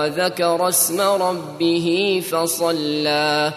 وذكر اسم ربه فصلى